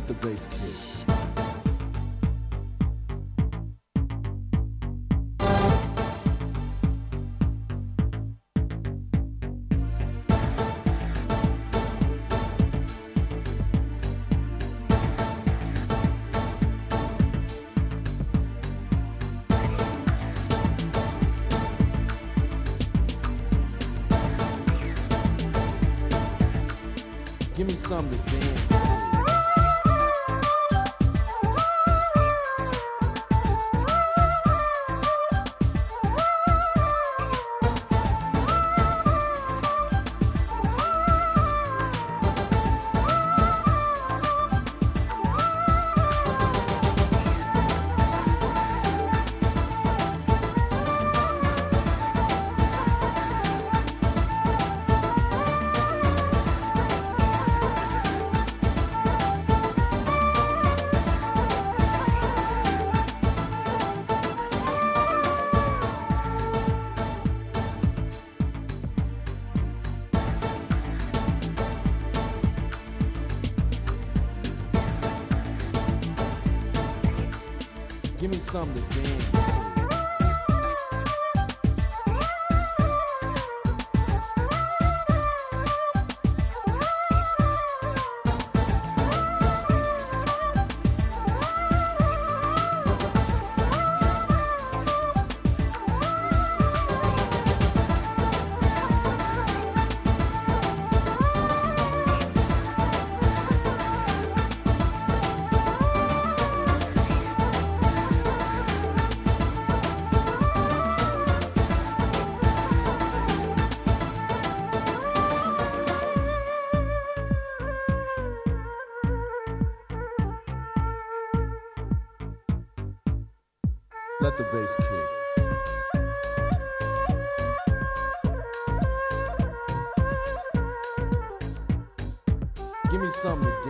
Let the bass kick. Something to. Give me